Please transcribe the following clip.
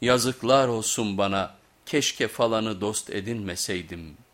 Yazıklar olsun bana keşke falanı dost edinmeseydim.''